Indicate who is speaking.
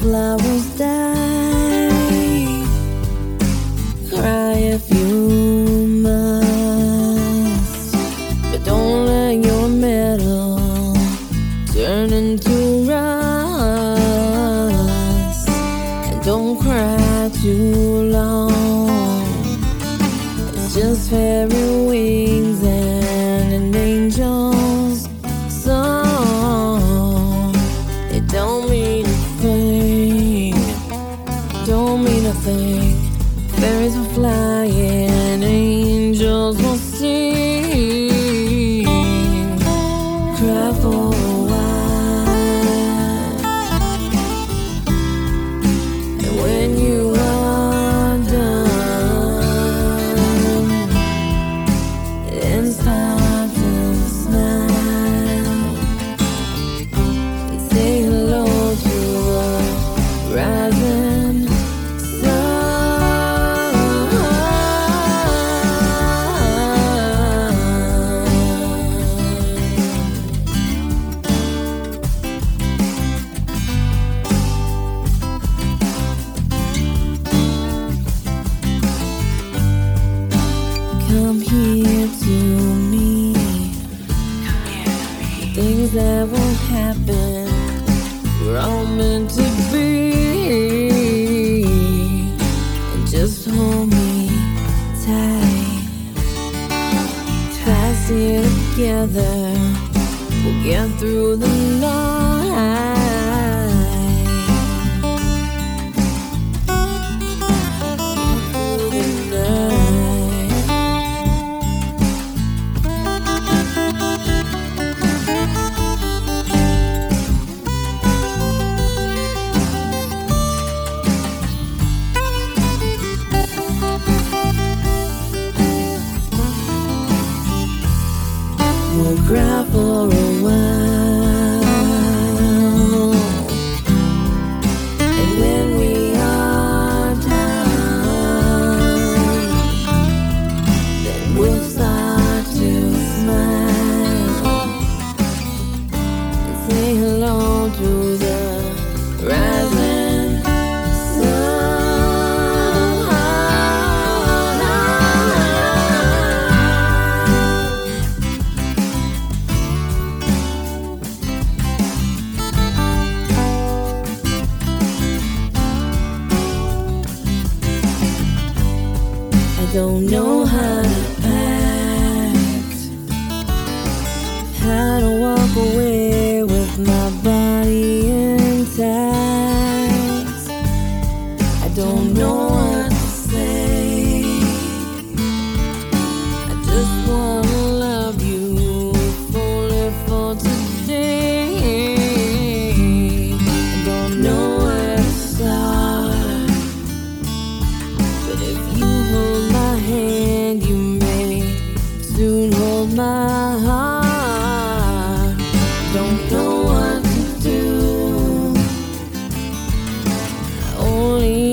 Speaker 1: flowers die. Cry if you must, but don't let your metal turn into rust. And don't cry too long. It's just fairy wings a thing. Fairies will fly and angels will sing. Things that won't happen, we're all meant to be. And just hold me tight. Fast here together, we'll get through the night. For a don't know how my heart. Don't know what to do. Only